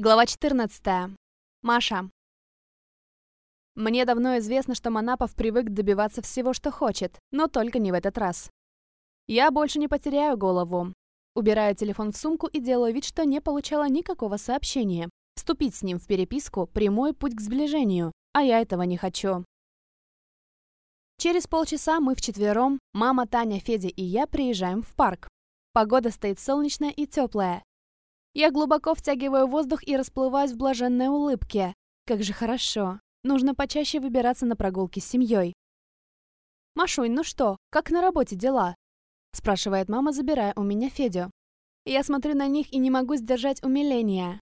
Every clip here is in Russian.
Глава 14. Маша. Мне давно известно, что Манапов привык добиваться всего, что хочет, но только не в этот раз. Я больше не потеряю голову. Убираю телефон в сумку и делаю вид, что не получала никакого сообщения. Вступить с ним в переписку – прямой путь к сближению, а я этого не хочу. Через полчаса мы вчетвером, мама, Таня, Федя и я приезжаем в парк. Погода стоит солнечная и теплая, я глубоко втягиваю воздух и расплываюсь в блаженной улыбке. Как же хорошо. Нужно почаще выбираться на прогулки с семьей. «Машунь, ну что, как на работе дела?» спрашивает мама, забирая у меня Федю. Я смотрю на них и не могу сдержать умиления.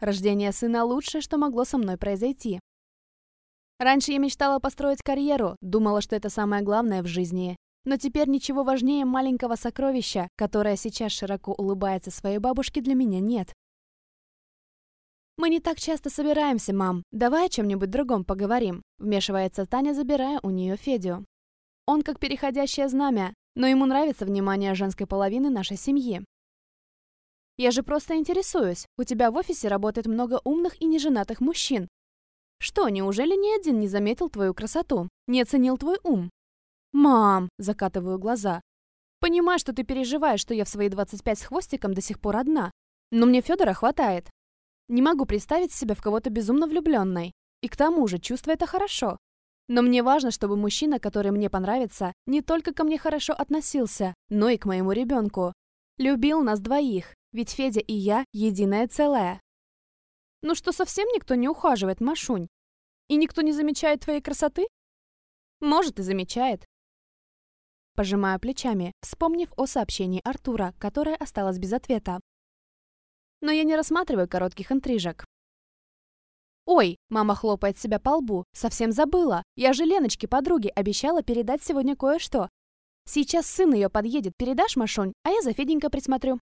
Рождение сына лучшее, что могло со мной произойти. Раньше я мечтала построить карьеру, думала, что это самое главное в жизни. Но теперь ничего важнее маленького сокровища, которое сейчас широко улыбается своей бабушке, для меня нет. «Мы не так часто собираемся, мам. Давай о чем-нибудь другом поговорим», вмешивается Таня, забирая у нее Федю. Он как переходящее знамя, но ему нравится внимание женской половины нашей семьи. «Я же просто интересуюсь. У тебя в офисе работает много умных и неженатых мужчин. Что, неужели ни один не заметил твою красоту, не оценил твой ум?» «Мам!» – закатываю глаза. «Понимаю, что ты переживаешь, что я в свои 25 с хвостиком до сих пор одна. Но мне Федора хватает. Не могу представить себя в кого-то безумно влюбленной. И к тому же, чувство это хорошо. Но мне важно, чтобы мужчина, который мне понравится, не только ко мне хорошо относился, но и к моему ребенку. Любил нас двоих, ведь Федя и я – единое целое. Ну что, совсем никто не ухаживает, Машунь? И никто не замечает твоей красоты? Может, и замечает. Пожимаю плечами, вспомнив о сообщении Артура, которое осталось без ответа. Но я не рассматриваю коротких интрижек. «Ой!» – мама хлопает себя по лбу. «Совсем забыла! Я же Леночке, подруге, обещала передать сегодня кое-что. Сейчас сын ее подъедет, передашь, Машонь, а я за Феденька присмотрю».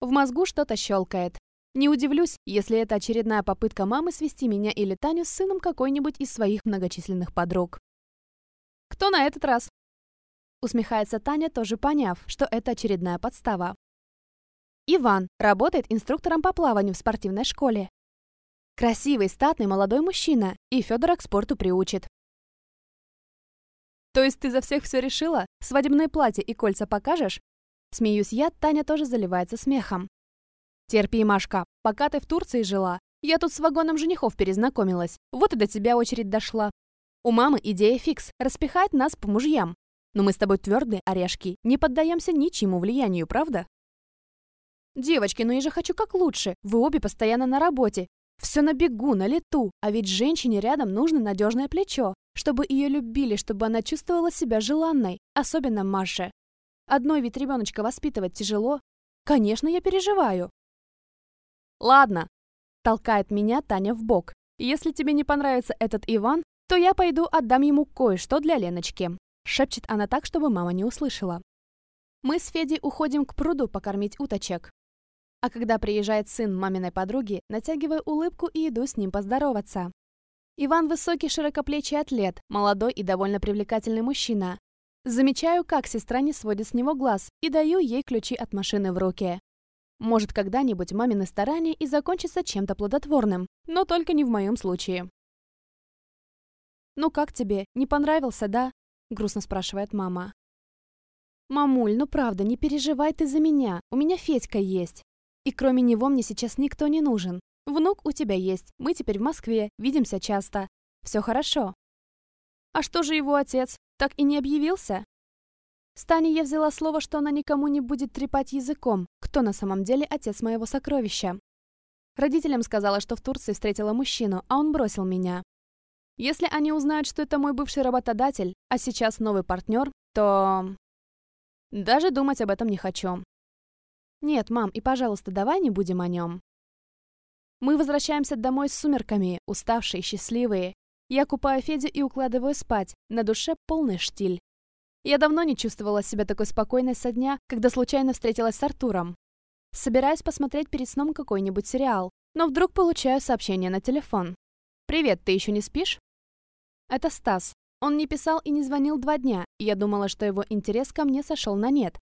В мозгу что-то щелкает. Не удивлюсь, если это очередная попытка мамы свести меня или Таню с сыном какой-нибудь из своих многочисленных подруг. «Кто на этот раз?» Усмехается Таня, тоже поняв, что это очередная подстава. Иван работает инструктором по плаванию в спортивной школе. Красивый, статный молодой мужчина, и Федора к спорту приучит. То есть ты за всех все решила? Свадебное платье и кольца покажешь? Смеюсь я, Таня тоже заливается смехом. Терпи, Машка, пока ты в Турции жила, я тут с вагоном женихов перезнакомилась. Вот и до тебя очередь дошла. У мамы идея фикс – распихать нас по мужьям. Но мы с тобой твердые орешки, не поддаемся ничьему влиянию, правда? Девочки, ну я же хочу как лучше. Вы обе постоянно на работе. Все на бегу, на лету. А ведь женщине рядом нужно надежное плечо, чтобы ее любили, чтобы она чувствовала себя желанной, особенно Маше. Одной ведь ребеночка воспитывать тяжело. Конечно, я переживаю. Ладно, толкает меня Таня в бок. Если тебе не понравится этот Иван, то я пойду отдам ему кое-что для Леночки. Шепчет она так, чтобы мама не услышала. Мы с Федей уходим к пруду покормить уточек. А когда приезжает сын маминой подруги, натягиваю улыбку и иду с ним поздороваться. Иван высокий широкоплечий атлет, молодой и довольно привлекательный мужчина. Замечаю, как сестра не сводит с него глаз, и даю ей ключи от машины в руки. Может, когда-нибудь мамины старания и закончатся чем-то плодотворным, но только не в моем случае. «Ну как тебе? Не понравился, да?» Грустно спрашивает мама. «Мамуль, ну правда, не переживай ты за меня. У меня Федька есть. И кроме него мне сейчас никто не нужен. Внук у тебя есть. Мы теперь в Москве, видимся часто. Все хорошо». «А что же его отец? Так и не объявился?» С Таней я взяла слово, что она никому не будет трепать языком, кто на самом деле отец моего сокровища. Родителям сказала, что в Турции встретила мужчину, а он бросил меня. Если они узнают, что это мой бывший работодатель, а сейчас новый партнер, то... Даже думать об этом не хочу. Нет, мам, и, пожалуйста, давай не будем о нем. Мы возвращаемся домой с сумерками, уставшие, счастливые. Я купаю Федю и укладываю спать, на душе полный штиль. Я давно не чувствовала себя такой спокойной со дня, когда случайно встретилась с Артуром. Собираюсь посмотреть перед сном какой-нибудь сериал, но вдруг получаю сообщение на телефон. «Привет, ты еще не спишь?» Это Стас. Он не писал и не звонил два дня, и я думала, что его интерес ко мне сошел на нет.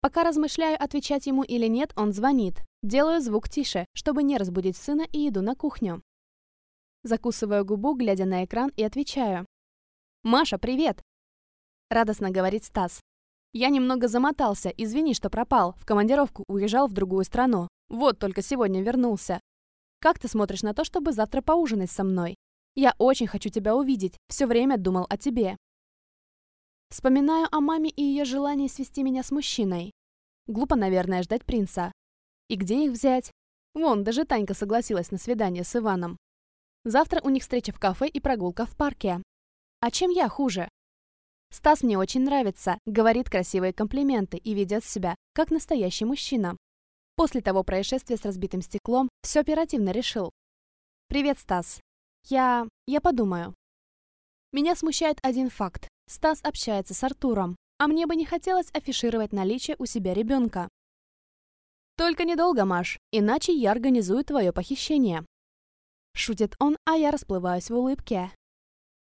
Пока размышляю, отвечать ему или нет, он звонит. Делаю звук тише, чтобы не разбудить сына и иду на кухню. Закусываю губу, глядя на экран, и отвечаю. «Маша, привет!» Радостно говорит Стас. «Я немного замотался, извини, что пропал. В командировку уезжал в другую страну. Вот только сегодня вернулся. Как ты смотришь на то, чтобы завтра поужинать со мной? Я очень хочу тебя увидеть, все время думал о тебе». Вспоминаю о маме и ее желании свести меня с мужчиной. Глупо, наверное, ждать принца. И где их взять? Вон, даже Танька согласилась на свидание с Иваном. Завтра у них встреча в кафе и прогулка в парке. А чем я хуже? Стас мне очень нравится, говорит красивые комплименты и ведет себя, как настоящий мужчина. После того происшествия с разбитым стеклом все оперативно решил. «Привет, Стас. Я... я подумаю». Меня смущает один факт. Стас общается с Артуром, а мне бы не хотелось афишировать наличие у себя ребенка. «Только недолго, Маш, иначе я организую твое похищение», Шутит он, а я расплываюсь в улыбке.